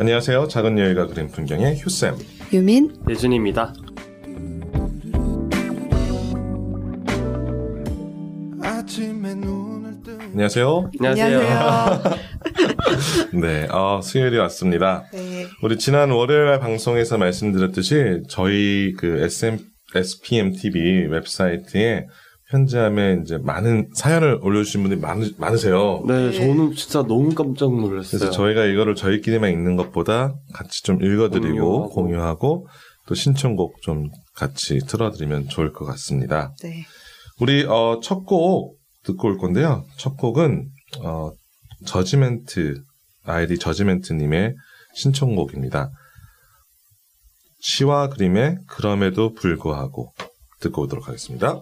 안녕하세요. 작은 여유가 그린 풍경의 휴쌤. 유민, 예준입니다. 안녕하세요. 안녕하세요. 네, 어, 수요일이 왔습니다. 네. 우리 지난 월요일 방송에서 말씀드렸듯이 저희 그 SM, SPM TV 웹사이트에 편지함에 이제 많은 사연을 올려주신 분들이 많으, 많으세요. 네, 저는 진짜 너무 깜짝 놀랐어요. 그래서 저희가 이거를 저희끼리만 읽는 것보다 같이 좀 읽어드리고 공유하고. 공유하고 또 신청곡 좀 같이 틀어드리면 좋을 것 같습니다. 네. 우리 어, 첫 곡 듣고 올 건데요. 첫 곡은 어, 저지멘트 아이디 저지멘트님의 신청곡입니다. 시와 그림의 그럼에도 불구하고 듣고 오도록 하겠습니다.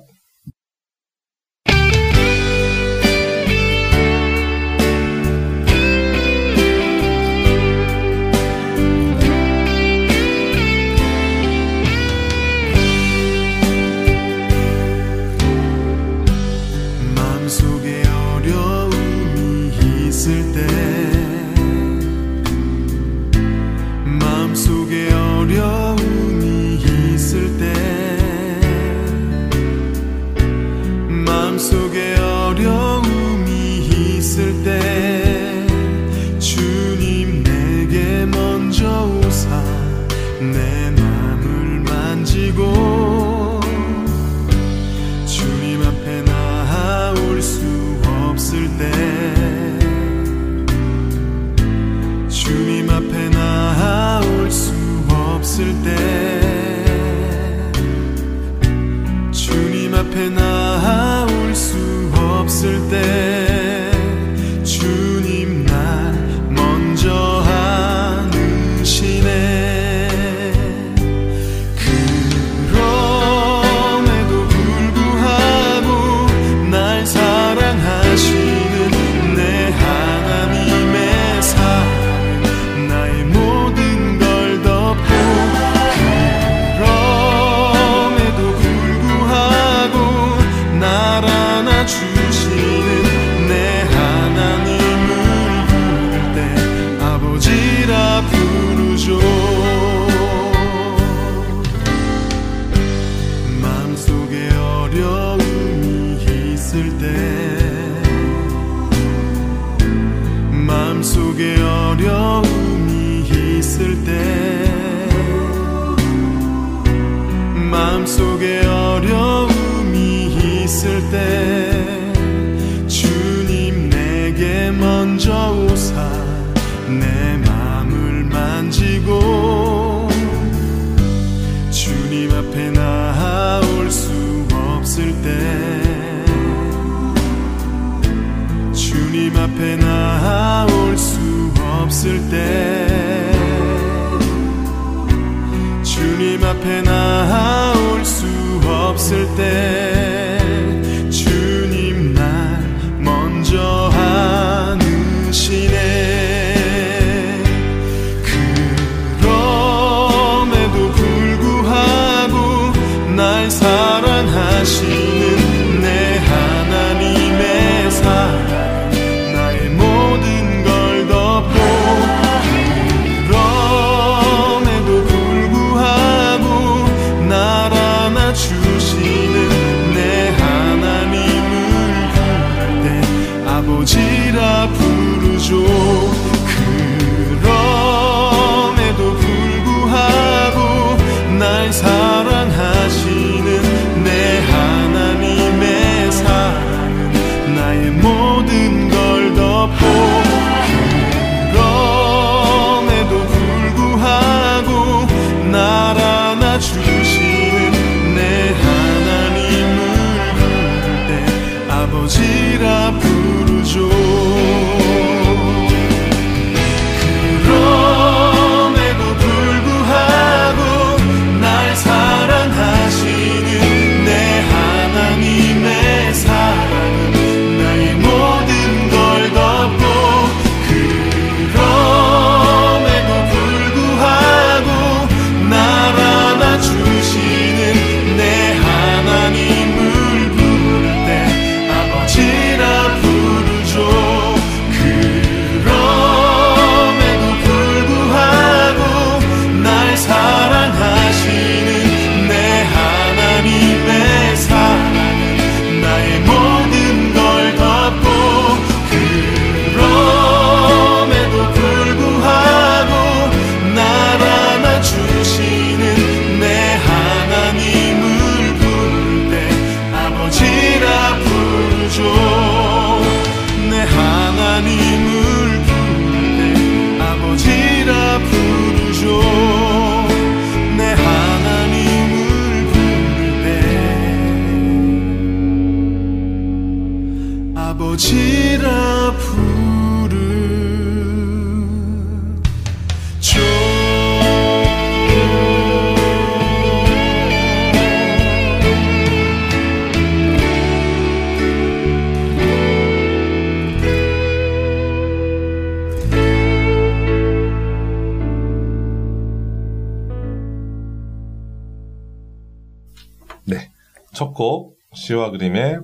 곡 시와 그림의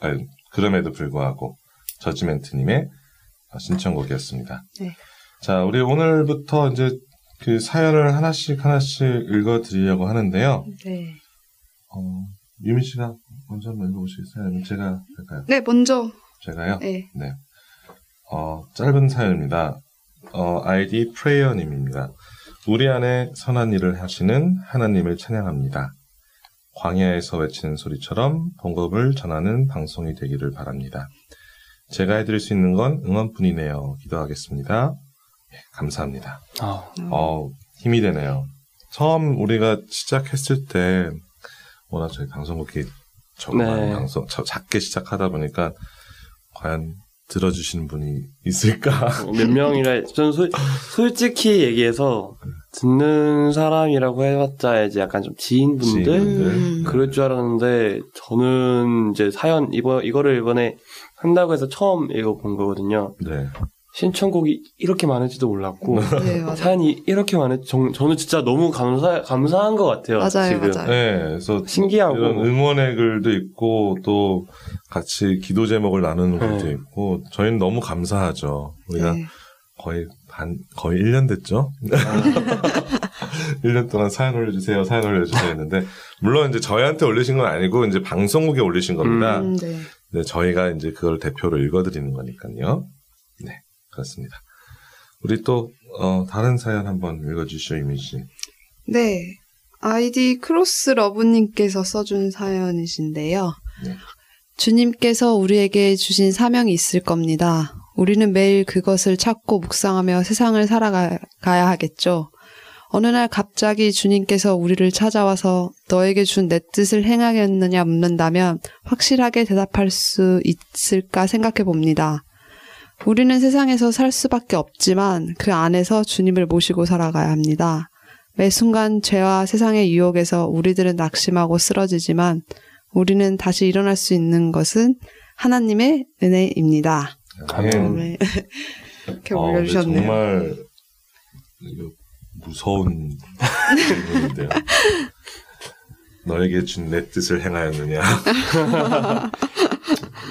아니, 그럼에도 불구하고 저지멘트님의 신청곡이었습니다. 네. 자, 우리 오늘부터 이제 그 사연을 하나씩 하나씩 읽어드리려고 하는데요. 네. 어, 유민 씨가 먼저 한번 읽어보시겠어요? 아니면 제가 할까요? 네, 먼저. 제가요? 네. 네. 어, 짧은 사연입니다. 어, 아이디 프레이어님입니다. 우리 안에 선한 일을 하시는 하나님을 찬양합니다. 광야에서 외치는 소리처럼 봉급을 전하는 방송이 되기를 바랍니다. 제가 해드릴 수 있는 건 응원뿐이네요. 기도하겠습니다. 예, 감사합니다. 아, 어, 힘이 되네요. 처음 우리가 시작했을 때, 워낙 저희 방송국이 정말 네. 방송, 자- 작게 시작하다 보니까, 과연 들어주시는 분이 있을까? 몇 명이라 전 솔- 솔직히 얘기해서 듣는 사람이라고 해봤자 이제 약간 좀 지인분들 지인분들. 음. 그럴 줄 알았는데 저는 이제 사연 이거 이거를 이번에 한다고 해서 처음 읽어본 거거든요. 네. 신청곡이 이렇게 많을지도 몰랐고 네. 사연이 이렇게 많을 정, 저는 진짜 너무 감사 감사한 것 같아요. 맞아요, 지금 맞아요. 네, 그래서 신기하고 이런 응원의 글도 있고, 또 같이 기도 제목을 나누는 글도 네. 있고, 저희는 너무 감사하죠. 우리가 네. 거의 반, 거의 1년 됐죠? 1년 동안 사연 올려주세요, 사연 올려주세요 했는데, 물론 이제 저희한테 올리신 건 아니고, 이제 방송국에 올리신 겁니다. 음, 네. 네, 저희가 이제 그걸 대표로 읽어드리는 거니까요. 네, 그렇습니다. 우리 또, 어, 다른 사연 한번 읽어주시죠, 이민 씨. 네. 아이디 크로스 러브님께서 써준 사연이신데요. 네. 주님께서 우리에게 주신 사명이 있을 겁니다. 우리는 매일 그것을 찾고 묵상하며 세상을 살아가야 하겠죠. 어느 날 갑자기 주님께서 우리를 찾아와서 너에게 준 내 뜻을 행하겠느냐 묻는다면 확실하게 대답할 수 있을까 생각해 봅니다. 우리는 세상에서 살 수밖에 없지만 그 안에서 주님을 모시고 살아가야 합니다. 매 순간 죄와 세상의 유혹에서 우리들은 낙심하고 쓰러지지만 우리는 다시 일어날 수 있는 것은 하나님의 은혜입니다. 아멘. 네. 이렇게 어, 근데 올려주셨네요. 정말 무서운 질문인데요. 너에게 준 내 뜻을 행하였느냐?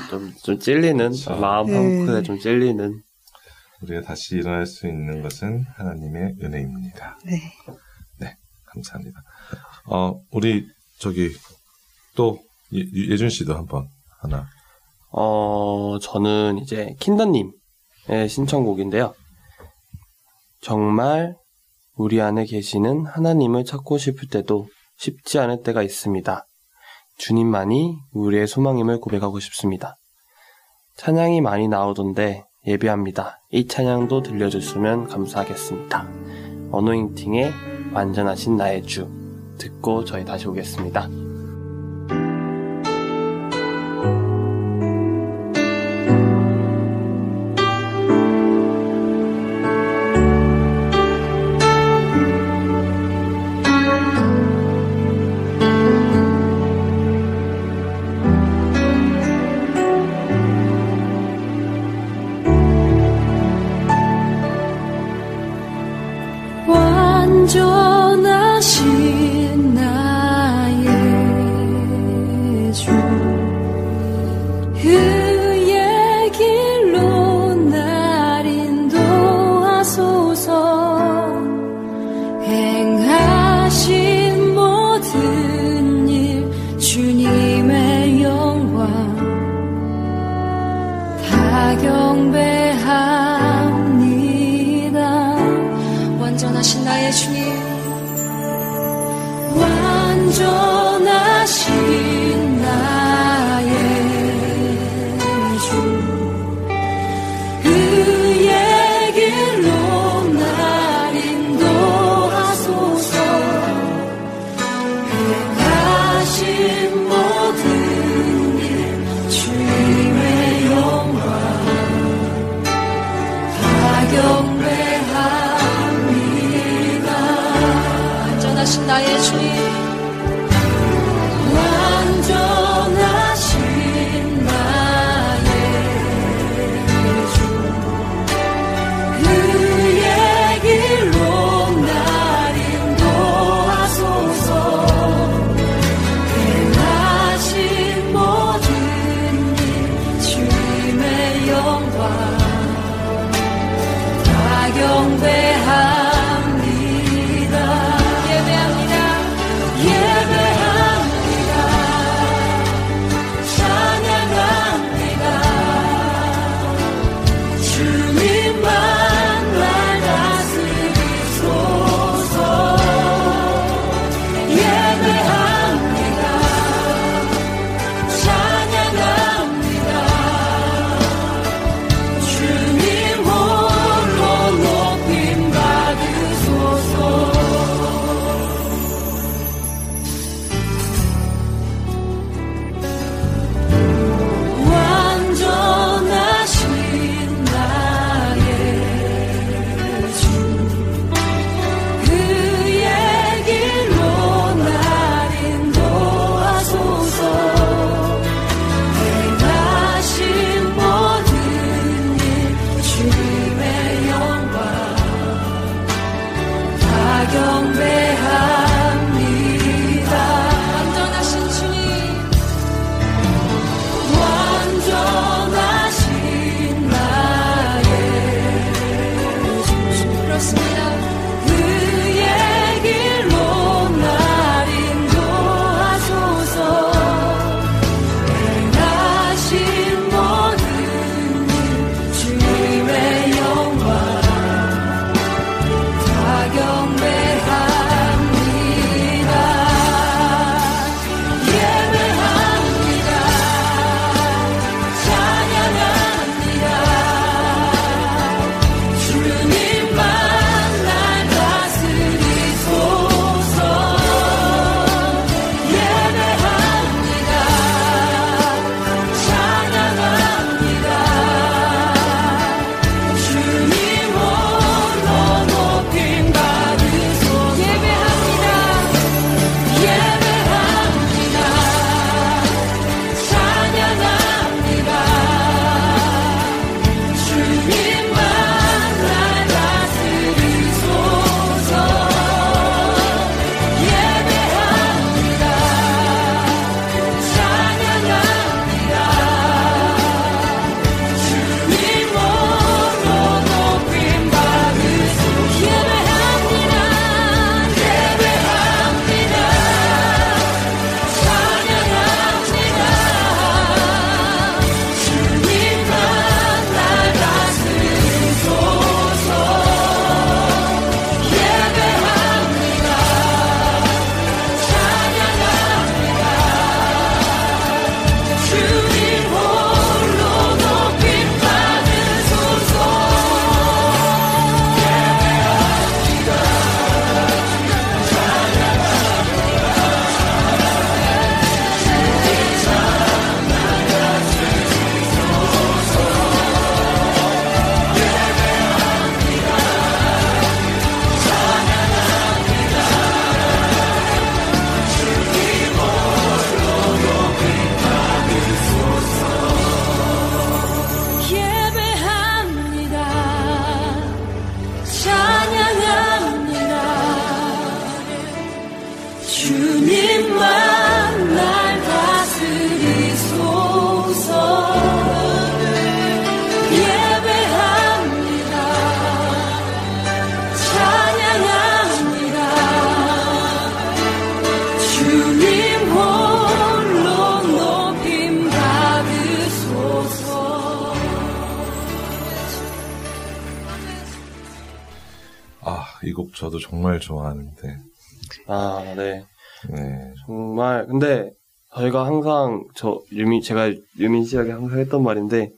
좀, 좀 찔리는 그렇죠. 마음 네. 한켠에 좀 찔리는 우리가 다시 일어날 수 있는 것은 하나님의 은혜입니다. 네. 감사합니다. 어, 우리 저기 또 예, 예준 씨도 한번 하나. 어, 저는 이제 킨더님의 신청곡인데요. 정말 우리 안에 계시는 하나님을 찾고 싶을 때도 쉽지 않을 때가 있습니다. 주님만이 우리의 소망임을 고백하고 싶습니다. 찬양이 많이 나오던데 예배합니다. 이 찬양도 들려줬으면 감사하겠습니다. 어노잉팅의 완전하신 나의 주 듣고 저희 다시 오겠습니다. 저도 정말 좋아하는데. 아, 네. 네. 정말 근데 저희가 항상 저 유민 제가 유민 씨에게 항상 했던 말인데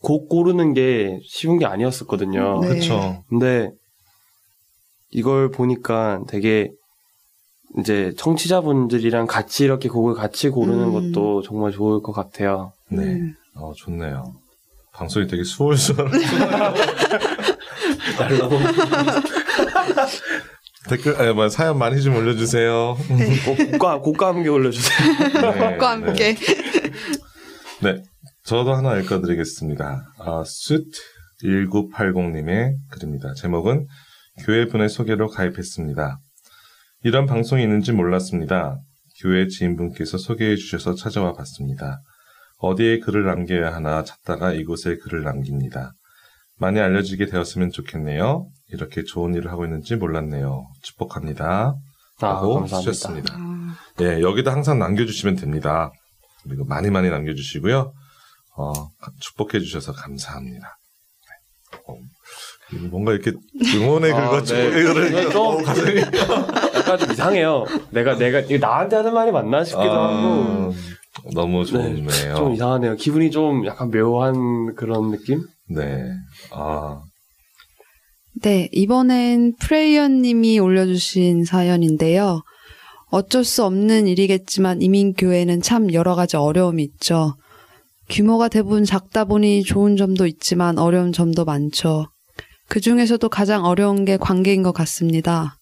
곡 고르는 게 쉬운 게 아니었었거든요. 네. 그쵸. 근데 이걸 보니까 되게 이제 청취자분들이랑 같이 이렇게 곡을 같이 고르는 음. 것도 정말 좋을 것 같아요. 네. 음. 어, 좋네요. 방송이 되게 수월수월. 댓글, 아니, 뭐, 사연 많이 좀 올려주세요. 곡과 곡과 함께 올려주세요. 네, 과 함께. 네. 저도 하나 읽어드리겠습니다. 아, 숫1980님의 글입니다. 제목은 교회분의 소개로 가입했습니다. 이런 방송이 있는지 몰랐습니다. 교회 지인분께서 소개해 주셔서 찾아와 봤습니다. 어디에 글을 남겨야 하나 찾다가 이곳에 글을 남깁니다. 많이 알려지게 되었으면 좋겠네요. 이렇게 좋은 일을 하고 있는지 몰랐네요. 축복합니다. 아, 라고 감사합니다. 쓰셨습니다. 아, 예, 여기다 항상 남겨주시면 됩니다. 그리고 많이 많이 남겨주시고요. 어, 축복해 주셔서 감사합니다. 네. 어, 뭔가 이렇게 응원의 글 아, 같이 네. 이거를 좀- 어, 가슴이 약간 좀 이상해요. 내가 내가 이거 나한테 하는 말이 맞나 싶기도 아, 하고 너무 네, 좋네요. 좀 이상하네요. 기분이 좀 약간 묘한 그런 느낌? 네. 아, 네, 이번엔 프레이어님이 올려주신 사연인데요. 어쩔 수 없는 일이겠지만 이민교회는 참 여러 가지 어려움이 있죠. 규모가 대부분 작다 보니 좋은 점도 있지만 어려운 점도 많죠. 그 중에서도 가장 어려운 게 관계인 것 같습니다.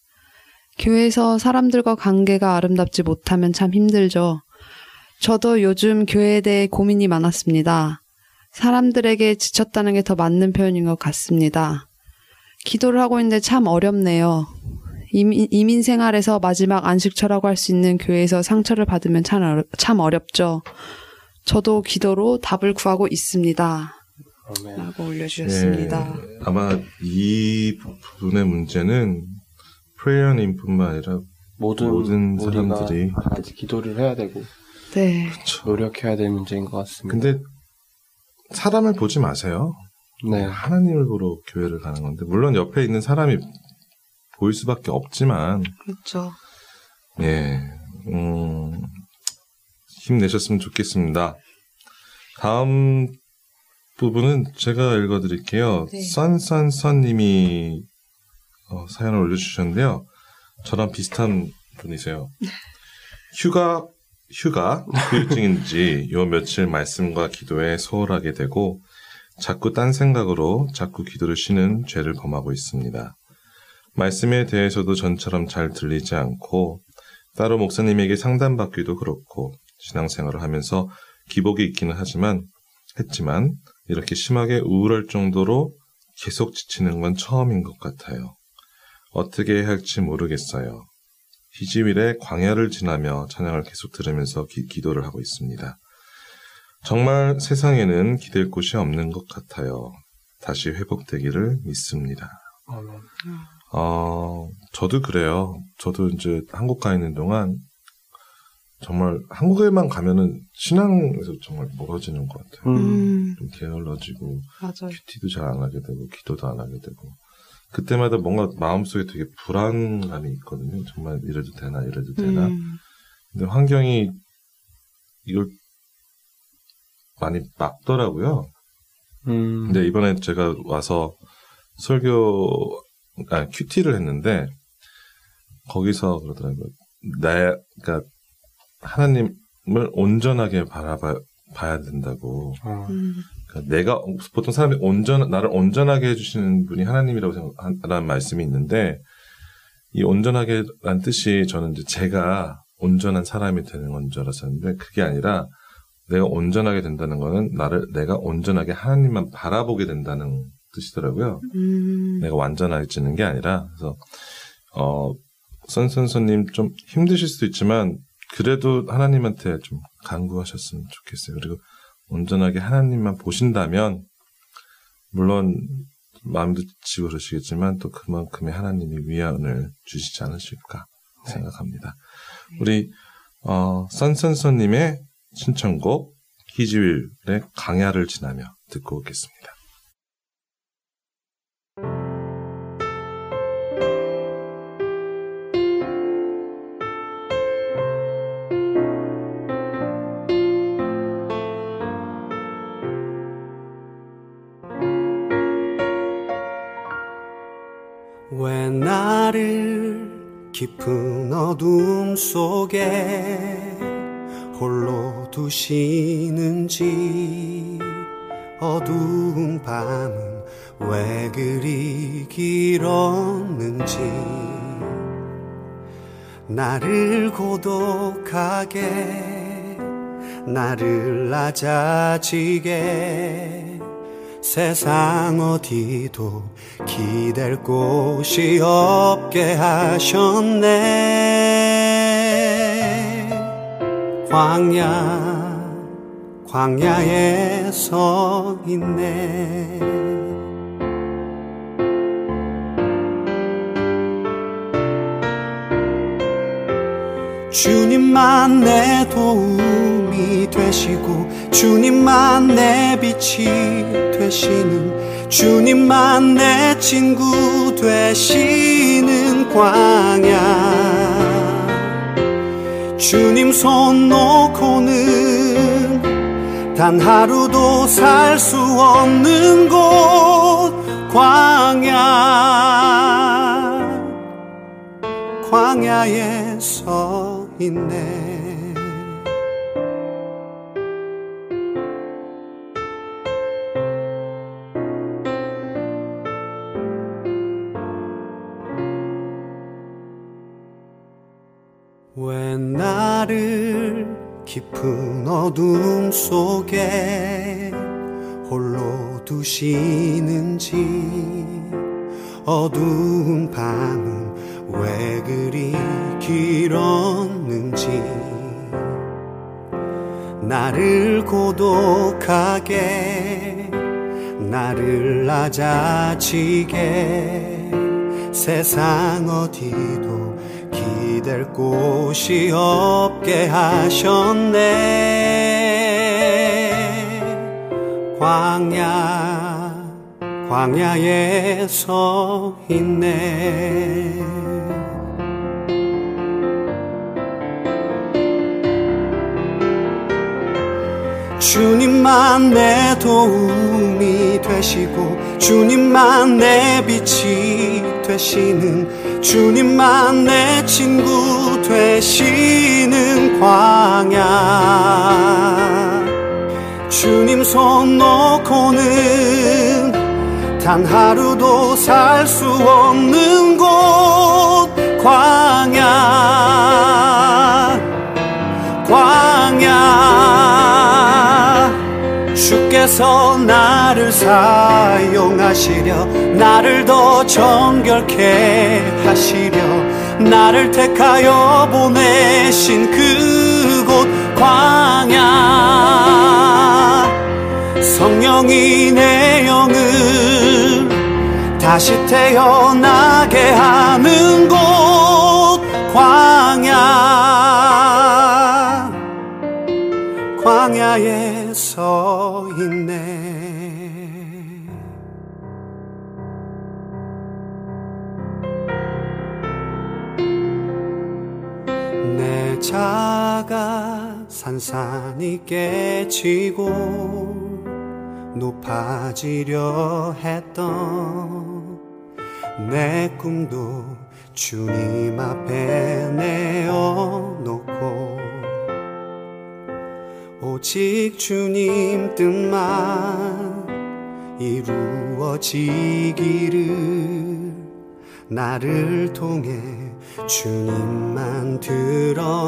교회에서 사람들과 관계가 아름답지 못하면 참 힘들죠. 저도 요즘 교회에 대해 고민이 많았습니다. 사람들에게 지쳤다는 게 더 맞는 표현인 것 같습니다. 기도를 하고 있는데 참 어렵네요. 이민, 이민 생활에서 마지막 안식처라고 할 수 있는 교회에서 상처를 받으면 참, 어려, 참 어렵죠. 저도 기도로 답을 구하고 있습니다. 아멘. 라고 올려주셨습니다. 예, 아마 이 부분의 문제는 프레이어님뿐만 아니라 모든, 모든 사람들이 같이 기도를 해야 되고 네. 노력해야 될 문제인 것 같습니다. 근데 사람을 보지 마세요. 네, 하나님을 보러 교회를 가는 건데 물론 옆에 있는 사람이 보일 수밖에 없지만 그렇죠. 예, 음, 힘내셨으면 좋겠습니다. 다음 부분은 제가 읽어드릴게요. 네. 썬썬썬님이 어, 사연을 올려주셨는데요. 저랑 비슷한 분이세요. 휴가 휴가 후유증인지 요 며칠 말씀과 기도에 소홀하게 되고 자꾸 딴 생각으로 자꾸 기도를 쉬는 죄를 범하고 있습니다. 말씀에 대해서도 전처럼 잘 들리지 않고 따로 목사님에게 상담받기도 그렇고 신앙생활을 하면서 기복이 있기는 하지만 했지만 이렇게 심하게 우울할 정도로 계속 지치는 건 처음인 것 같아요. 어떻게 해야 할지 모르겠어요. 희지일에 광야를 지나며 찬양을 계속 들으면서 기, 기도를 하고 있습니다. 정말 세상에는 기댈 곳이 없는 것 같아요. 다시 회복되기를 믿습니다. 아멘. 어, 저도 그래요. 저도 이제 한국 가 있는 동안 정말 한국에만 가면은 신앙에서 정말 멀어지는 것 같아요. 음, 음, 좀 게을러지고 맞아요. 큐티도 잘 안 하게 되고 기도도 안 하게 되고 그때마다 뭔가 마음속에 되게 불안감이 있거든요. 정말 이래도 되나 이래도 되나. 음, 근데 환경이 이걸 많이 막더라고요. 음, 근데 이번에 제가 와서 설교, 아, 큐티를 했는데, 거기서 그러더라고요. 나, 그러니까, 하나님을 온전하게 바라봐, 봐야 된다고. 어, 음, 그러니까 내가, 보통 사람이 온전, 나를 온전하게 해주시는 분이 하나님이라고 생각하는 말씀이 있는데, 이 온전하게 란 뜻이 저는 이제 제가 온전한 사람이 되는 건 줄 알았었는데, 그게 아니라, 내가 온전하게 된다는 거는 나를, 내가 온전하게 하나님만 바라보게 된다는 뜻이더라고요. 음, 내가 완전해지는 게 아니라 그래서 어 선선선님 좀 힘드실 수도 있지만 그래도 하나님한테 좀 간구하셨으면 좋겠어요. 그리고 온전하게 하나님만 보신다면 물론 마음도 지고 그러시겠지만 또 그만큼의 하나님이 위안을 주시지 않으실까 생각합니다. 우리 어 선선선님의 신청곡 희지윌의 강야를 지나며 듣고 오겠습니다. 왜 나를 깊은 어둠 속에 두시는지 어두운 밤은 왜 그리 길었는지. 나를 고독하게 나를 낮아지게 세상 어디도 기댈 곳이 없게 하셨네 광야 광야에 서 있네. 주님만 내 도움이 되시고 주님만 내 빛이 되시는 주님만 내 친구 되시는 광야 주님 손 놓고는 단 하루도 살 수 없는 곳 광야. 광야에 서 있네 깊은 어둠 속에 홀로 두시는지 어두운 밤은 왜 그리 길었는지 나를 고독하게 나를 낮아지게 세상 어디도 기댈 곳이 없게 하셨네. 광야 광야에 서 있네. 주님만 내 도움이 되시고 주님만 내 빛이 되시는 주님만 내 친구 되시는 광야. 주님 손 놓고는 단 하루도 살 수 없는 곳 광야. 광야 주께서 나를 사용하시려 나를 더 정결케 하시려 나를 택하여 보내신 그곳 광야. 성령이 내 영을 다시 태어나게 하는 곳 광야. 광야에 서 있네. 내 자가 산산이 깨지고 높아지려 했던 내 꿈도 주님 앞에 내어놓고 오직 주님 뜻만 이루어지기를 나를 통해 주님만 드러나시기를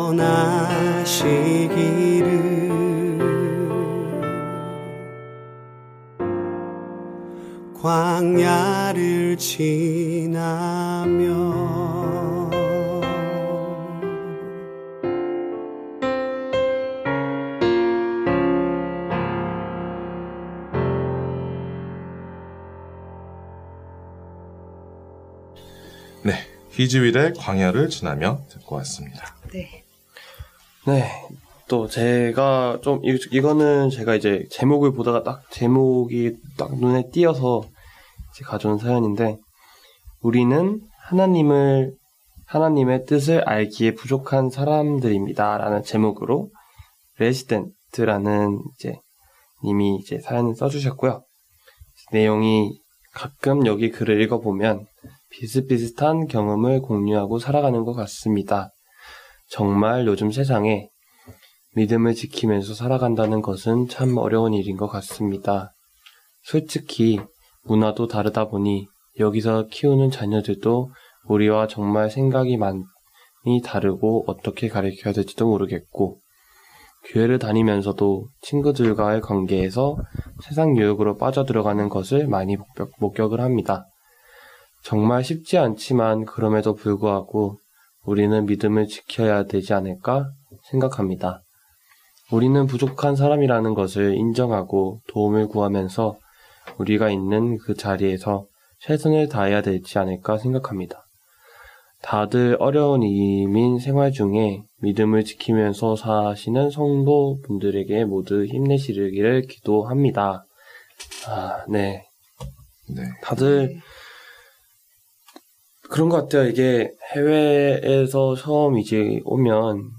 광야를 지나며 히즈윌의 광야를 지나며 듣고 왔습니다. 네. 네. 또 제가 좀 이, 이거는 제가 이제 제목을 보다가 딱 제목이 딱 눈에 띄어서 이제 가져온 사연인데 우리는 하나님을 하나님의 뜻을 알기에 부족한 사람들입니다라는 제목으로 레시덴트라는 이제 님이 이제 사연을 써주셨고요. 내용이 가끔 여기 글을 읽어보면 비슷비슷한 경험을 공유하고 살아가는 것 같습니다. 정말 요즘 세상에 믿음을 지키면서 살아간다는 것은 참 어려운 일인 것 같습니다. 솔직히 문화도 다르다 보니 여기서 키우는 자녀들도 우리와 정말 생각이 많이 다르고 어떻게 가르쳐야 될지도 모르겠고 교회를 다니면서도 친구들과의 관계에서 세상 유혹으로 빠져들어가는 것을 많이 목격, 목격을 합니다. 정말 쉽지 않지만 그럼에도 불구하고 우리는 믿음을 지켜야 되지 않을까 생각합니다. 우리는 부족한 사람이라는 것을 인정하고 도움을 구하면서 우리가 있는 그 자리에서 최선을 다해야 되지 않을까 생각합니다. 다들 어려운 이민 생활 중에 믿음을 지키면서 사시는 성도분들에게 모두 힘내시기를 기도합니다. 아, 네. 네. 다들 그런 것 같아요. 이게 해외에서 처음 이제 오면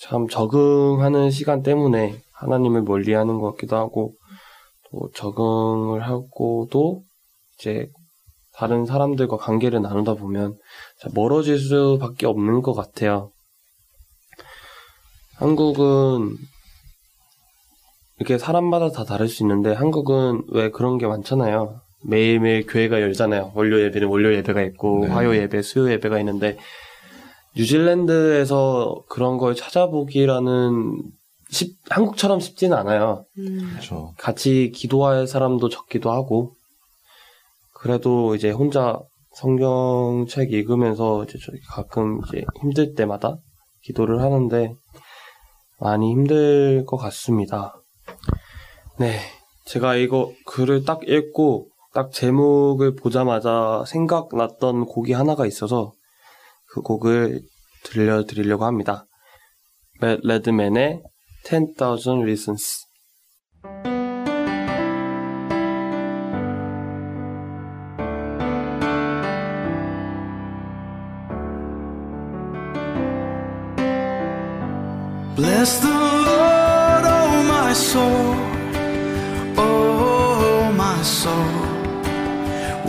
참 적응하는 시간 때문에 하나님을 멀리 하는 것 같기도 하고 또 적응을 하고도 이제 다른 사람들과 관계를 나누다 보면 멀어질 수밖에 없는 것 같아요. 한국은 이렇게 사람마다 다 다를 수 있는데 한국은 왜 그런 게 많잖아요. 매일매일 교회가 열잖아요. 월요 예배는 월요 예배가 있고 네. 화요 예배, 수요 예배가 있는데 뉴질랜드에서 그런 걸 찾아보기라는 쉽- 한국처럼 쉽지는 않아요. 음. 그렇죠. 같이 기도할 사람도 적기도 하고 그래도 이제 혼자 성경책 읽으면서 이제 가끔 이제 힘들 때마다 기도를 하는데 많이 힘들 것 같습니다. 네. 제가 이거 글을 딱 읽고 딱 제목을 보자마자 생각났던 곡이 하나가 있어서 그 곡을 들려드리려고 합니다. 맷 레드맨의 10,000 Reasons.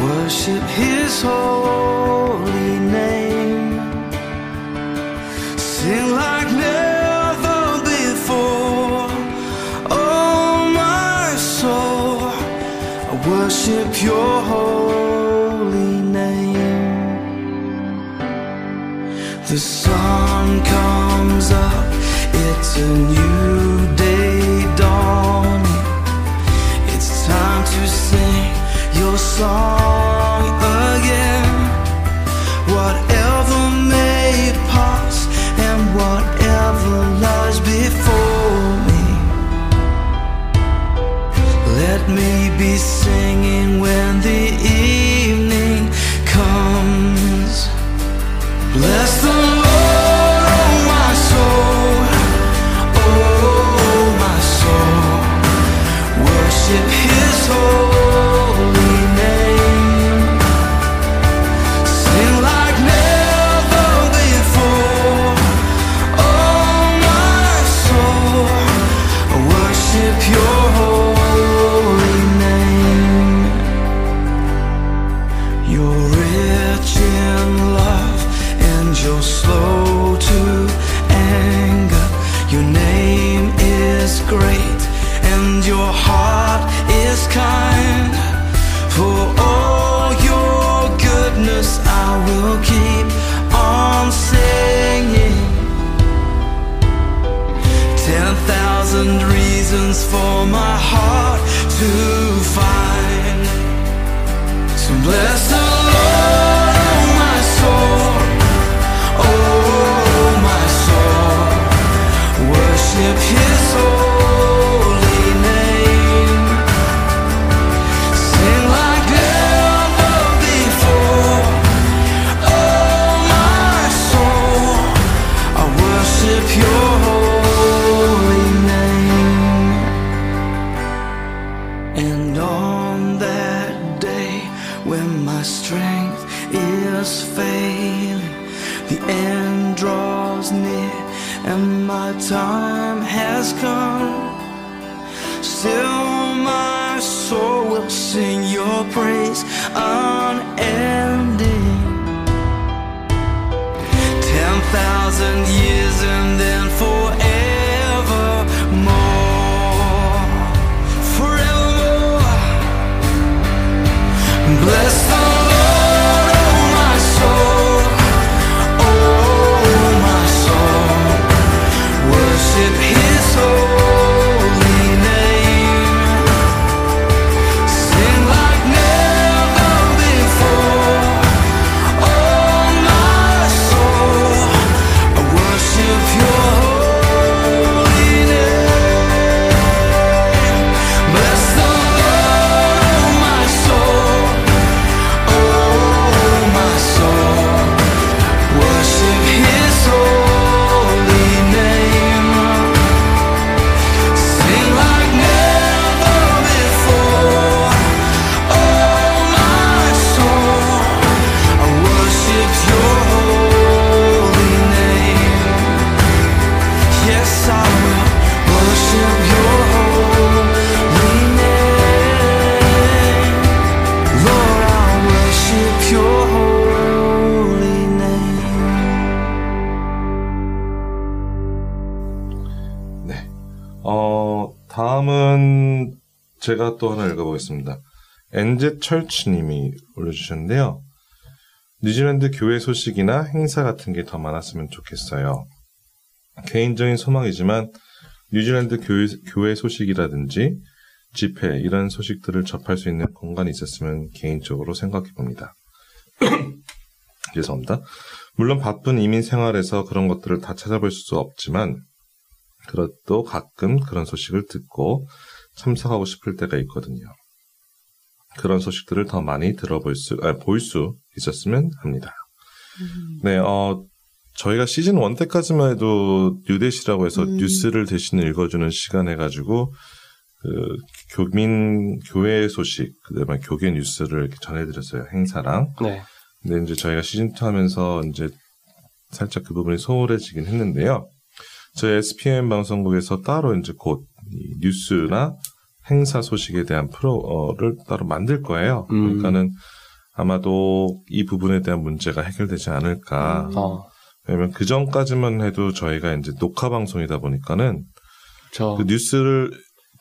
Worship His holy name. Sing like never before, oh my soul. I worship Your holy name. The sun comes up, it's a new day dawning. It's time to sing your song 제가 또 하나 읽어보겠습니다. 엔제 철치님이 올려주셨는데요. 뉴질랜드 교회 소식이나 행사 같은 게 더 많았으면 좋겠어요. 개인적인 소망이지만 뉴질랜드 교회, 교회 소식이라든지 집회 이런 소식들을 접할 수 있는 공간이 있었으면 개인적으로 생각해 봅니다. 죄송합니다. 물론 바쁜 이민 생활에서 그런 것들을 다 찾아볼 수 없지만 그래도 가끔 그런 소식을 듣고 참석하고 싶을 때가 있거든요. 그런 소식들을 더 많이 들어볼 수, 아, 볼 수 있었으면 합니다. 네, 어, 저희가 시즌 1 때까지만 해도 뉴데시라고 해서 음. 뉴스를 대신 읽어주는 시간 해가지고 그 교민 교회 소식 그다음에 교계 뉴스를 이렇게 전해드렸어요 행사랑. 네. 근데 이제 저희가 시즌 2 하면서 이제 살짝 그 부분이 소홀해지긴 했는데요. 저희 SPM 방송국에서 따로 이제 곧이 뉴스나 행사 소식에 대한 프로를 따로 만들 거예요. 음. 그러니까는 아마도 이 부분에 대한 문제가 해결되지 않을까. 어, 왜냐면 그 전까지만 해도 저희가 이제 녹화 방송이다 보니까는 저, 그 뉴스를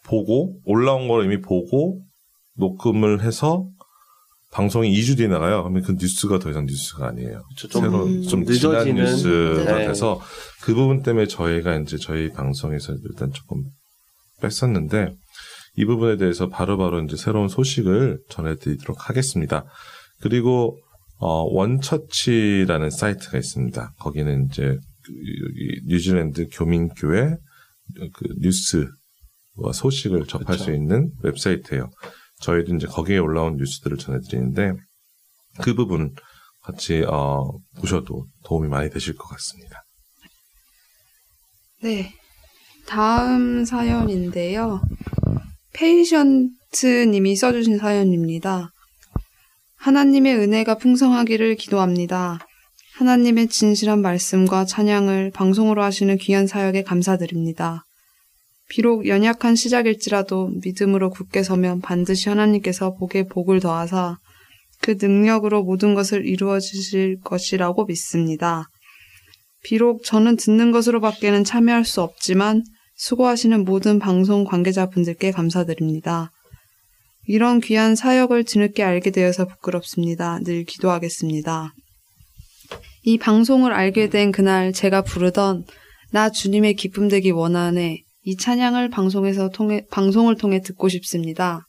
보고 올라온 걸 이미 보고 녹음을 해서 방송이 2주 뒤에 나가요. 그러면 그 뉴스가 더 이상 뉴스가 아니에요. 저 좀, 새로 음. 좀 지난 늦어지는, 뉴스가 네. 돼서 그 부분 때문에 저희가 이제 저희 방송에서 일단 조금 뺐었는데 이 부분에 대해서 바로 바로 이제 새로운 소식을 전해드리도록 하겠습니다. 그리고 어, 원처치라는 사이트가 있습니다. 거기는 이제 그 뉴질랜드 교민교회 그 뉴스와 소식을 접할 그쵸. 수 있는 웹사이트예요. 저희도 이제 거기에 올라온 뉴스들을 전해드리는데 그 부분 같이 어, 보셔도 도움이 많이 되실 것 같습니다. 네. 다음 사연인데요. 페이션트님이 써주신 사연입니다. 하나님의 은혜가 풍성하기를 기도합니다. 하나님의 진실한 말씀과 찬양을 방송으로 하시는 귀한 사역에 감사드립니다. 비록 연약한 시작일지라도 믿음으로 굳게 서면 반드시 하나님께서 복에 복을 더하사 그 능력으로 모든 것을 이루어 주실 것이라고 믿습니다. 비록 저는 듣는 것으로밖에는 참여할 수 없지만 수고하시는 모든 방송 관계자분들께 감사드립니다. 이런 귀한 사역을 뒤늦게 알게 되어서 부끄럽습니다. 늘 기도하겠습니다. 이 방송을 알게 된 그날 제가 부르던 나 주님의 기쁨 되기 원하네 이 찬양을 방송에서 통해 방송을 통해 듣고 싶습니다.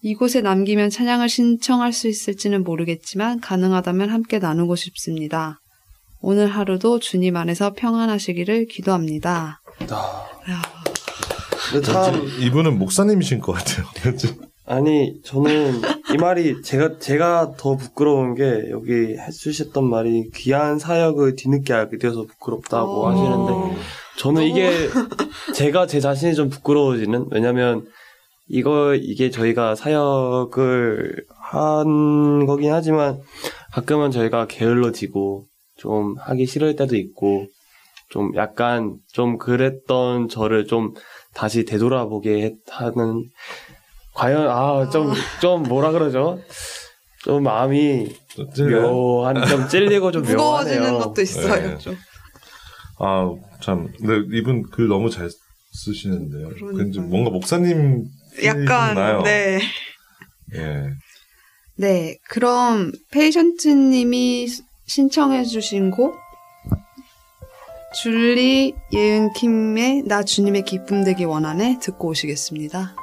이곳에 남기면 찬양을 신청할 수 있을지는 모르겠지만 가능하다면 함께 나누고 싶습니다. 오늘 하루도 주님 안에서 평안하시기를 기도합니다. 아, 야, 근데 참, 이분은 목사님이신 것 같아요. 아니, 저는 이 말이 제가, 제가 더 부끄러운 게 여기 해주셨던 말이 귀한 사역을 뒤늦게 알게 되어서 부끄럽다고 어. 하시는데 저는 이게 제가 제 자신이 좀 부끄러워지는 왜냐면 이거 이게 저희가 사역을 한 거긴 하지만 가끔은 저희가 게을러지고 좀 하기 싫을 때도 있고 좀 약간 좀 그랬던 저를 좀 다시 되돌아보게 했- 하는 과연 아좀좀 뭐라 그러죠 좀 마음이 묘한 좀 찔리고 좀 무거워지는 묘하네요. 것도 있어요. 네. 좀. 아, 참. 근데 이분 글 너무 잘 쓰시는데요. 근데 뭔가 목사님 약간 나요. 네. 예. 네, 그럼 페이션트님이 신청해주신 곡 줄리 예은 킴의 나 주님의 기쁨 되기 원하네 듣고 오시겠습니다.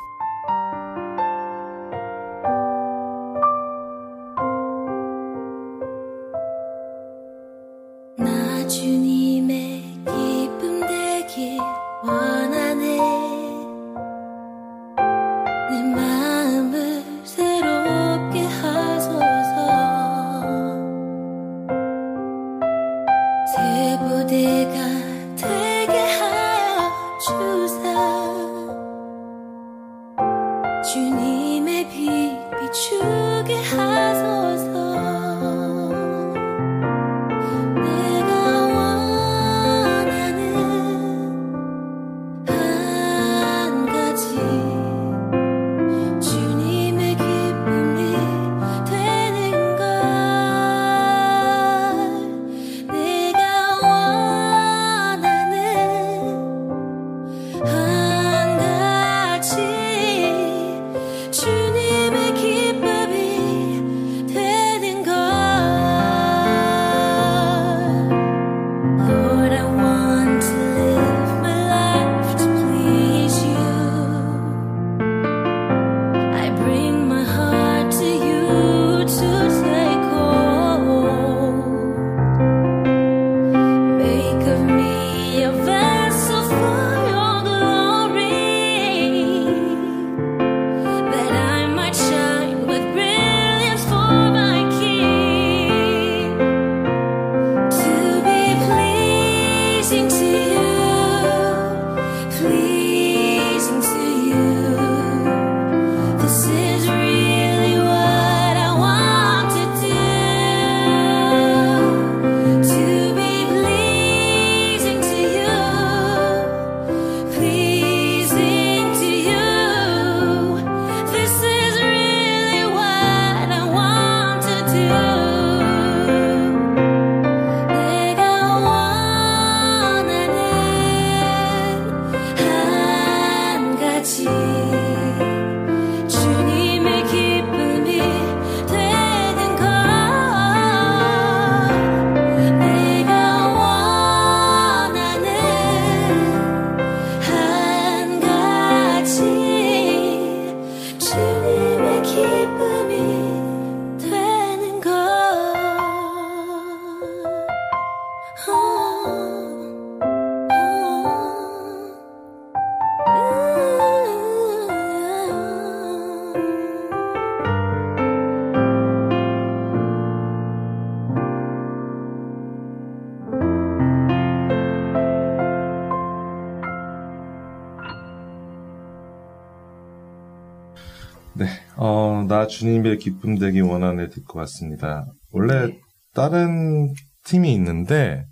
주님의 기쁨 되기 원하네 듣고 왔습니다. 원래 네. 다른 팀이 있는데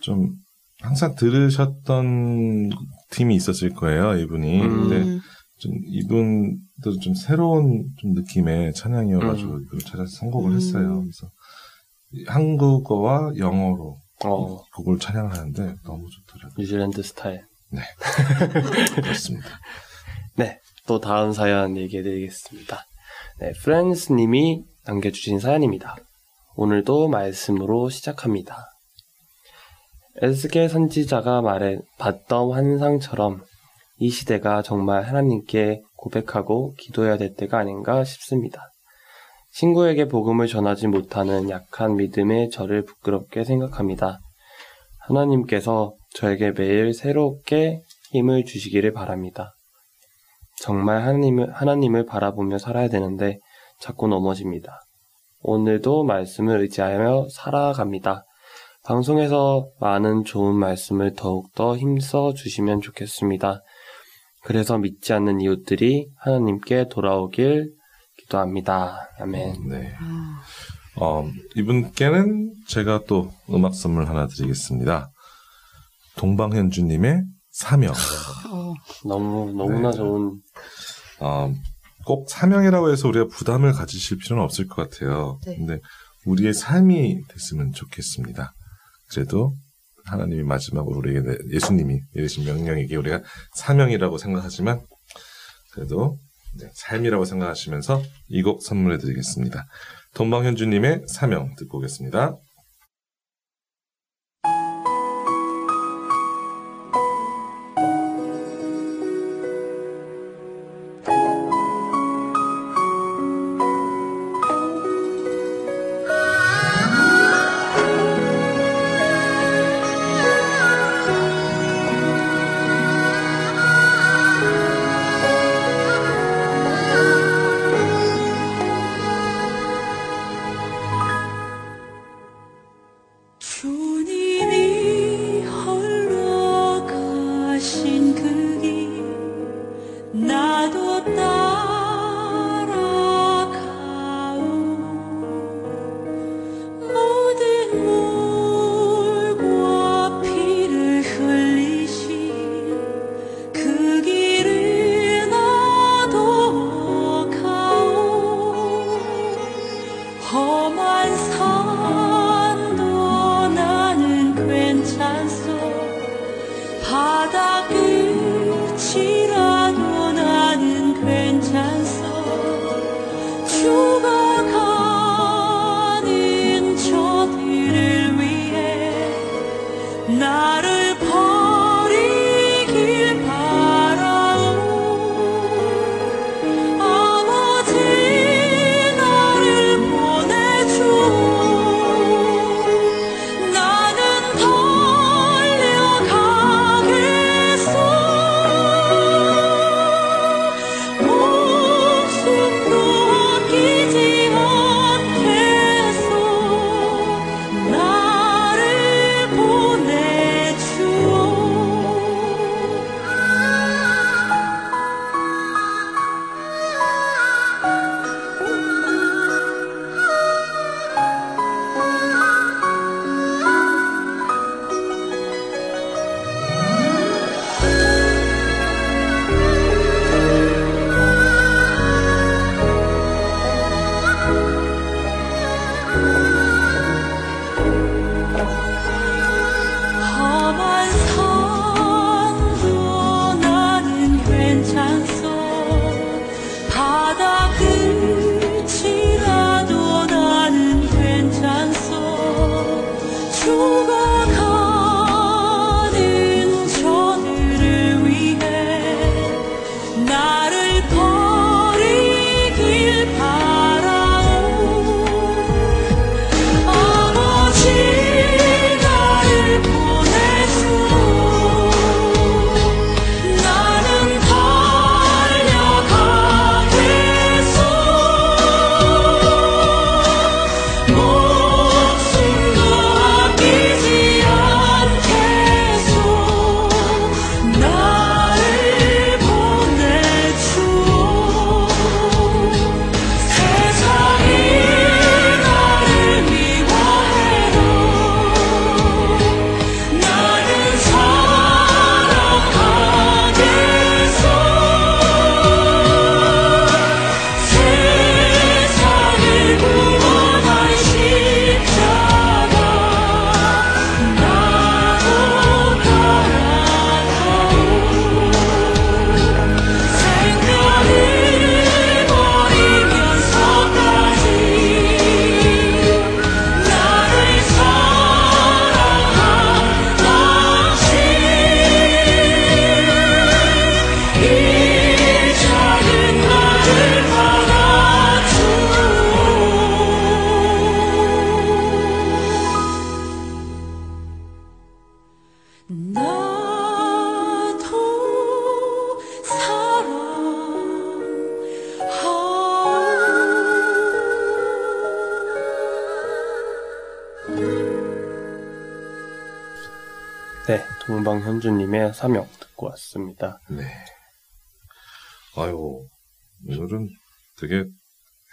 좀 항상 들으셨던 팀이 있었을 거예요, 이분이. 음. 근데 음, 좀 이분도 좀 새로운 좀 느낌의 찬양이어가지고 음. 이걸 찾아서 선곡을 음. 했어요. 그래서 한국어와 영어로 어, 곡을 찬양하는데 너무 좋더라고요. 뉴질랜드 스타일. 그렇습니다. 네, 또 다음 사연 얘기해드리겠습니다. 네, 프랜스님이 남겨주신 사연입니다. 오늘도 말씀으로 시작합니다. 에스겔 선지자가 말해 봤던 환상처럼 이 시대가 정말 하나님께 고백하고 기도해야 될 때가 아닌가 싶습니다. 친구에게 복음을 전하지 못하는 약한 믿음의 저를 부끄럽게 생각합니다. 하나님께서 저에게 매일 새롭게 힘을 주시기를 바랍니다. 정말 하나님을, 하나님을 바라보며 살아야 되는데 자꾸 넘어집니다. 오늘도 말씀을 의지하며 살아갑니다. 방송에서 많은 좋은 말씀을 더욱더 힘써 주시면 좋겠습니다. 그래서 믿지 않는 이웃들이 하나님께 돌아오길 기도합니다. 아멘. 네. 아, 어, 이분께는 제가 또 음악 선물 하나 드리겠습니다. 동방현주님의 사명. 어, 너무, 너무나 네. 좋은, 어, 꼭 사명이라고 해서 우리가 부담을 가지실 필요는 없을 것 같아요. 네. 근데 우리의 삶이 됐으면 좋겠습니다. 그래도 하나님이 마지막으로 우리에게 내- 예수님이 내리신 명령이기에 우리가 사명이라고 생각하지만 그래도 네, 삶이라고 생각하시면서 이 곡 선물해 드리겠습니다. 동방현주님의 사명 듣고 오겠습니다. 네, 동방 현주님의 사명 듣고 왔습니다. 네. 아유, 오늘은 되게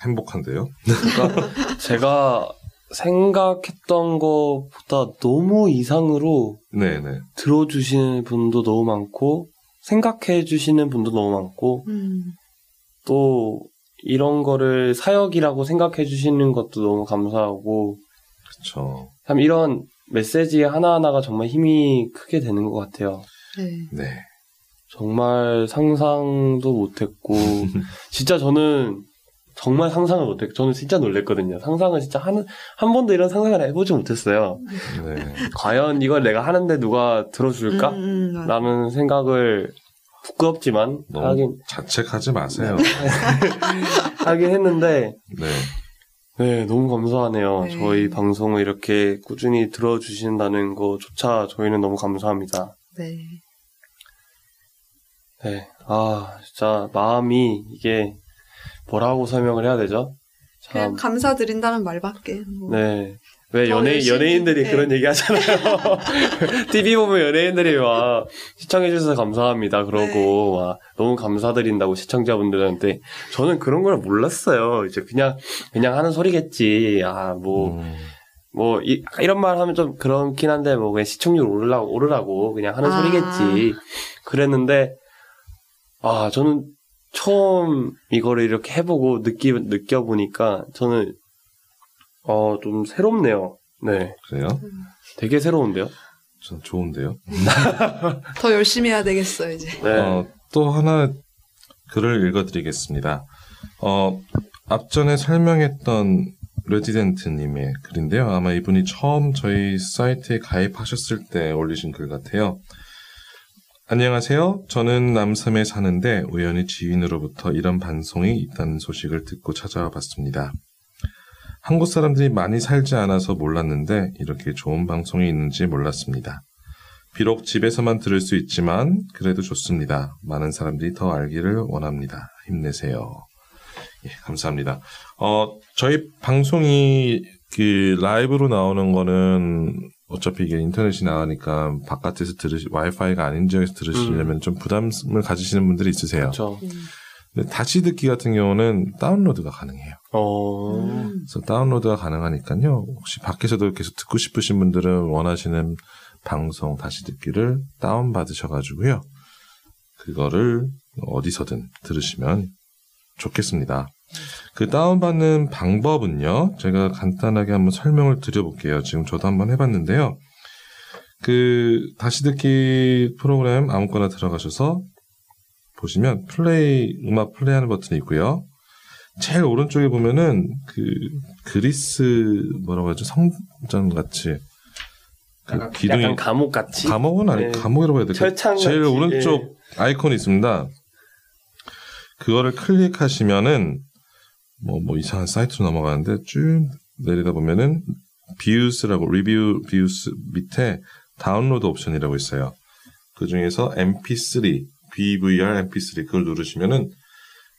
행복한데요? 그러니까 제가 생각했던 것보다 너무 이상으로 네네. 들어주시는 분도 너무 많고 생각해 주시는 분도 너무 많고 음. 또 이런 거를 사역이라고 생각해 주시는 것도 너무 감사하고 그쵸. 참 이런 메시지 하나하나가 정말 힘이 크게 되는 것 같아요. 네. 네. 정말 상상도 못했고 진짜 저는 정말 상상을 못했고 저는 진짜 놀랬거든요. 상상을 진짜 한, 한 번도 이런 상상을 해보지 못했어요. 네. 과연 이걸 내가 하는데 누가 들어줄까? 음, 음. 라는 생각을 부끄럽지만 너무 하긴 자책하지 마세요. 하긴 했는데 네. 네 너무 감사하네요. 네. 저희 방송을 이렇게 꾸준히 들어주신다는 거조차 저희는 너무 감사합니다. 네. 네, 아 진짜 마음이 이게 뭐라고 설명을 해야 되죠? 그냥 참 감사드린다는 말밖에. 뭐. 네. 왜더 연예, 열심히, 연예인들이 네. 그런 얘기 하잖아요. TV 보면 연예인들이 막 시청해 주셔서 감사합니다. 그러고 막 너무 감사드린다고 시청자분들한테 저는 그런 걸 몰랐어요. 이제 그냥, 그냥 하는 소리겠지. 아, 뭐, 음, 뭐, 이, 이런 말 하면 좀 그렇긴 한데 뭐 그냥 시청률 오르라고, 오르라고 그냥 하는 아. 소리겠지. 그랬는데, 아, 저는 처음 이거를 이렇게 해보고 느끼, 느껴보니까 저는 어, 좀 새롭네요. 네. 그래요? 되게 새로운데요? 전 좋은데요? 더 열심히 해야 되겠어 이제. 네. 어, 또 하나 글을 읽어드리겠습니다. 어, 앞전에 설명했던 레지덴트님의 글인데요. 아마 이분이 처음 저희 사이트에 가입하셨을 때 올리신 글 같아요. 안녕하세요. 저는 남섬에 사는데 우연히 지인으로부터 이런 방송이 있다는 소식을 듣고 찾아와 봤습니다. 한국 사람들이 많이 살지 않아서 몰랐는데 이렇게 좋은 방송이 있는지 몰랐습니다. 비록 집에서만 들을 수 있지만 그래도 좋습니다. 많은 사람들이 더 알기를 원합니다. 힘내세요. 예, 감사합니다. 어, 저희 방송이 그 라이브로 나오는 거는 어차피 이게 인터넷이 나가니까 바깥에서 들으시 와이파이가 아닌 지역에서 들으시려면 좀 부담을 가지시는 분들이 있으세요. 그렇죠. 근데 다시 듣기 같은 경우는 다운로드가 가능해요. 어. 음. 그래서 다운로드가 가능하니까요. 혹시 밖에서도 계속 듣고 싶으신 분들은 원하시는 방송 다시 듣기를 다운 받으셔가지고요. 그거를 어디서든 들으시면 좋겠습니다. 그 다운받는 방법은요. 제가 간단하게 한번 설명을 드려볼게요. 지금 저도 한번 해봤는데요. 그 다시 듣기 프로그램 아무거나 들어가셔서 보시면 플레이 음악 플레이하는 버튼이 있고요. 제일 오른쪽에 보면은 그 그리스 뭐라고 하죠 성전 같이 그 약간, 기둥이 약간 감옥 같이. 감옥은 아니 네. 감옥이라고 해야 될까? 철창 제일 오른쪽 아이콘이 있습니다. 그거를 클릭하시면은 뭐뭐 이상한 사이트로 넘어가는데 쭉 내리다 보면은 views라고 review views 밑에 download option이라고 있어요. 그 중에서 MP3 VBR MP3 그걸 누르시면은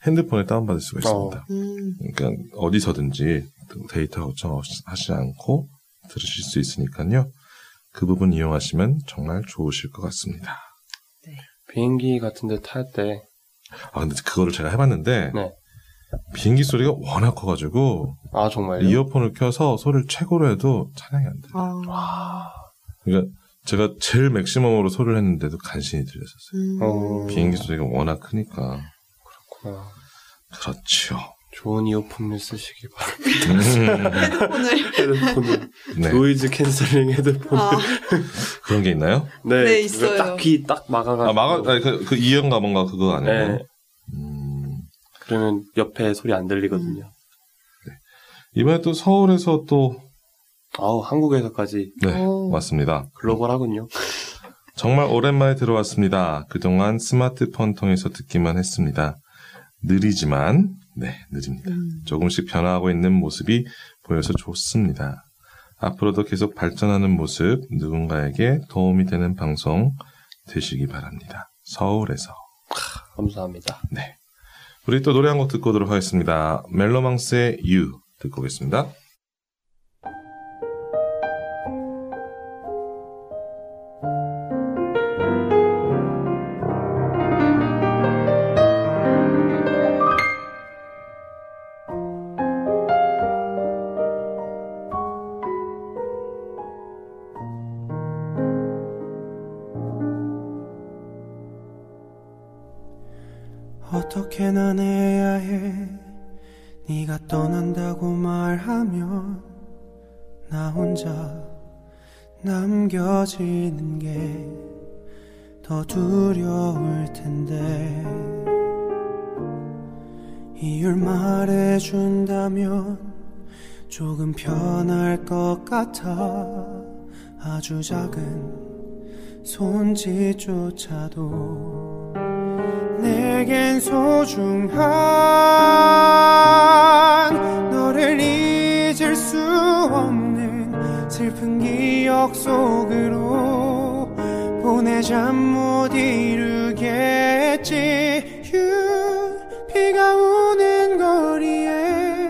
핸드폰에 다운받을 수가 있습니다. 음. 그러니까 어디서든지 데이터 걱정하지 않고 들으실 수 있으니까요. 그 부분 이용하시면 정말 좋으실 것 같습니다. 비행기 같은 데 탈 때. 아 근데 그거를 제가 해봤는데 네. 비행기 소리가 워낙 커가지고 아, 정말요? 이어폰을 켜서 소리를 최고로 해도 찬양이 안 돼요. 아. 그러니까 제가 제일 맥시멈으로 소리를 했는데도 간신히 들렸었어요. 음. 어. 비행기 소리가 워낙 크니까 그렇구나. 그렇죠. 좋은 이어폰을 쓰시기 바랍니다. 오늘 헤드폰을. 네 noise canceling 헤드폰. 아, 그런 게 있나요? 네, 네, 있어요. 딱 귀 딱 막아가지고. 아 막아 아니, 그, 그 이연가 뭔가 그거 아니에요? 네. 음, 그러면 옆에 소리 안 들리거든요. 이번에 또 서울에서 또 아우, 한국에서까지 네, 오. 왔습니다. 글로벌하군요. 정말 오랜만에 들어왔습니다. 그동안 스마트폰 통해서 듣기만 했습니다. 느리지만, 네, 느립니다. 음. 조금씩 변화하고 있는 모습이 보여서 좋습니다. 앞으로도 계속 발전하는 모습, 누군가에게 도움이 되는 방송 되시기 바랍니다. 서울에서. 감사합니다. 네. 우리 또 노래 한 곡 듣고 오도록 하겠습니다. 멜로망스의 You 듣고 오겠습니다. 남겨지는 게 더 두려울 텐데. 이유를 말해준다면 조금 편할 것 같아. 아주 작은 손짓조차도 내겐 소중한 너를 잊을 수 없는 슬픈 기억 속으로 보내자 못 이루겠지. 휴, 비가 오는 거리에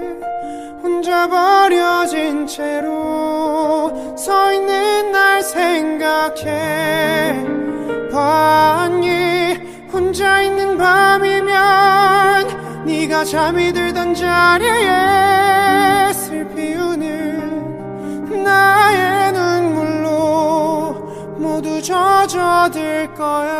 혼자 버려진 채로 서 있는 날 생각해. 봤니? 혼자 있는 밤이면 네가 잠이 들던 자리에 슬피 우는 나의 모두 젖어들 거야.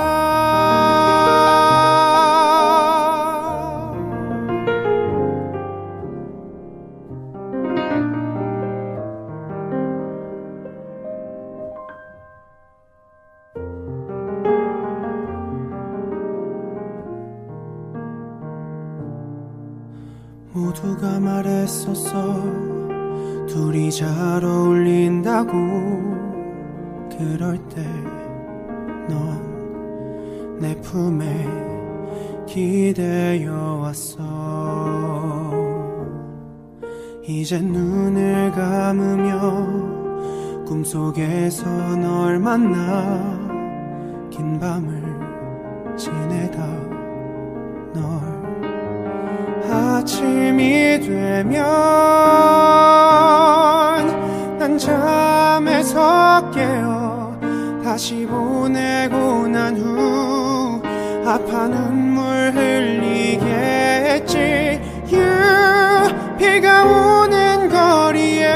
모두가 말했었어. 둘이 잘 어울린다고 그럴 때 넌 내 품에 기대어 왔어. 이제 눈을 감으며 꿈속에서 널 만나 긴 밤을 지내다 널 아침이 되면 난잠 에서 깨어 다시 보내고 난 후 아파 눈물 흘리겠지. You 비가 오는 거리에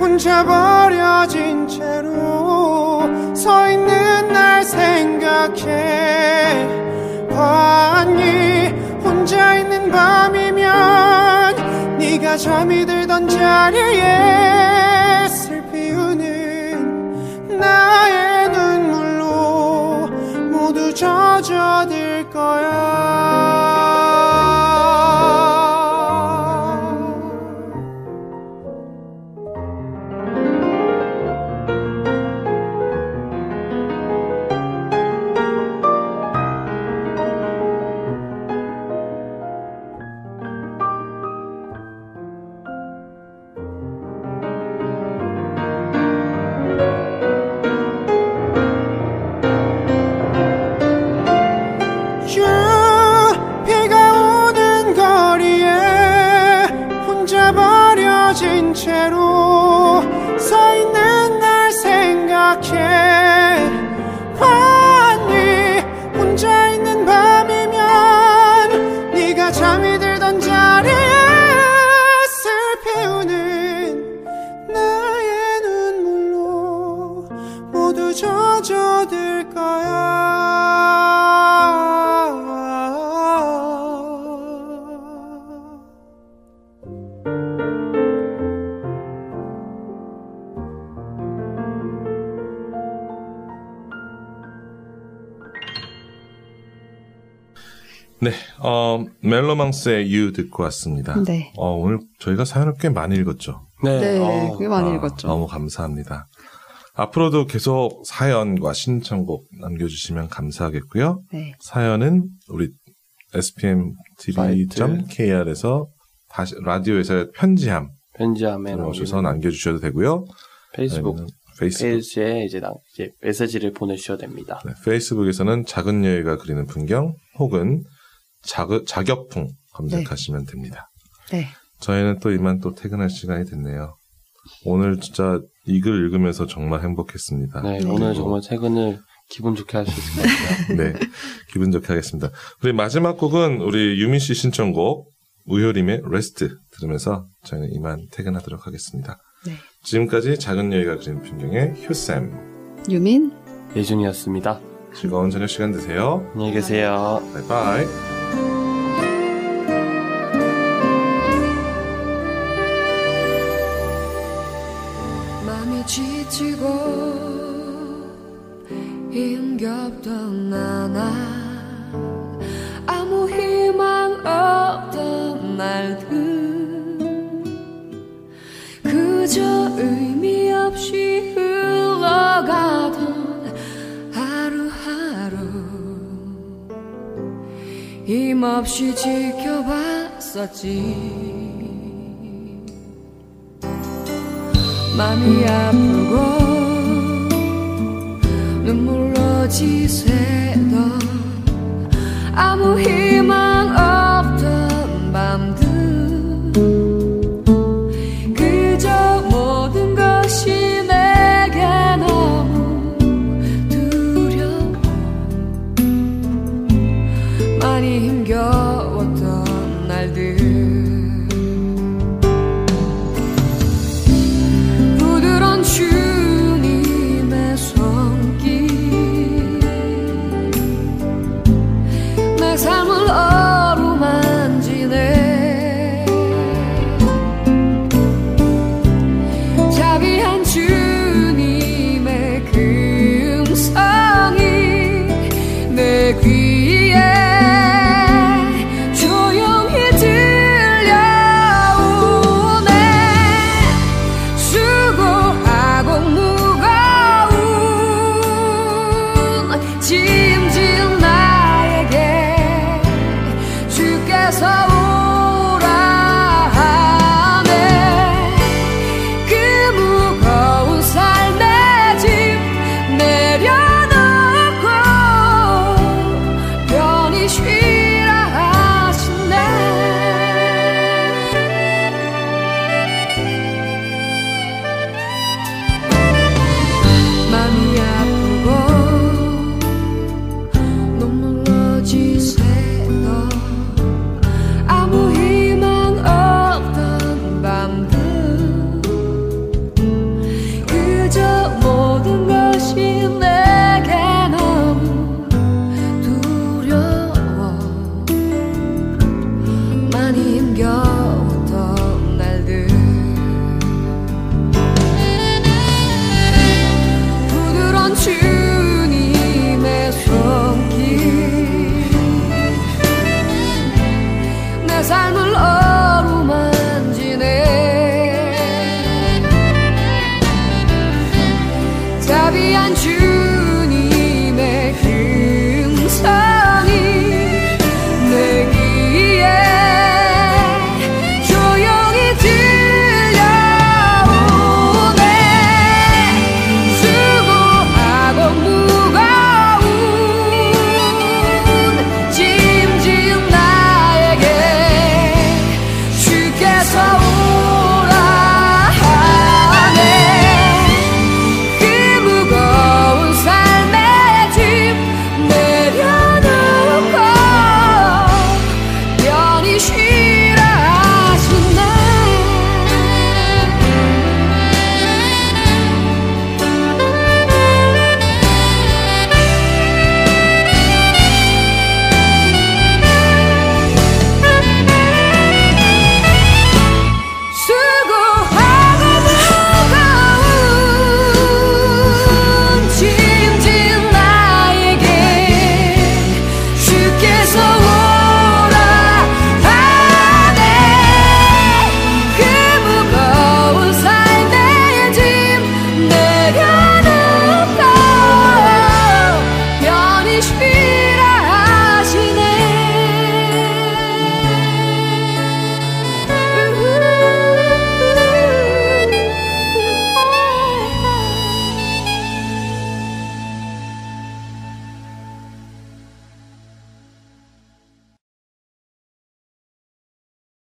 혼자 버려진 채로 서 있는 날 생각해. 봤니 혼자 있는 밤이면 네가 잠이 들던 자리에 젖어들 거야 네, 어, 멜로망스의 You 듣고 왔습니다. 네. 어, 오늘 저희가 사연을 꽤 많이 읽었죠. 네, 어, 그게 많이 아, 읽었죠. 너무 감사합니다. 앞으로도 계속 사연과 신청곡 남겨주시면 감사하겠고요. 네. 사연은 우리 spmtv.kr에서 다시 라디오에서 편지함 편지함에 남기는 남겨주셔도 되고요. 페이스북 아니면 페이스북, 페이지에 이제, 나- 이제 메시지를 보내주셔도 됩니다. 네, 페이스북에서는 작은 여유가 그리는 풍경 혹은 자, 작여풍 검색하시면 됩니다. 네. 저희는 또 이만 또 퇴근할 시간이 됐네요. 오늘 진짜 이 글 읽으면서 정말 행복했습니다. 네, 네. 오늘 정말 퇴근을 기분 좋게 할 수 있을 것 같아요. 네, 기분 좋게 하겠습니다. 우리 마지막 곡은 우리 유민 씨 신청곡 우효림의 Rest 들으면서 저희는 이만 퇴근하도록 하겠습니다. 네. 지금까지 작은 여유가 그린 풍경의 휴쌤 유민 예준이었습니다. 즐거운 저녁 시간 되세요. 안녕히 계세요. 바이바이. 날들. 그저 의미 없이 흘러가던 하루하루 힘없이 지켜봤었지. 맘이 아프고 눈물로 지새던 아무 희망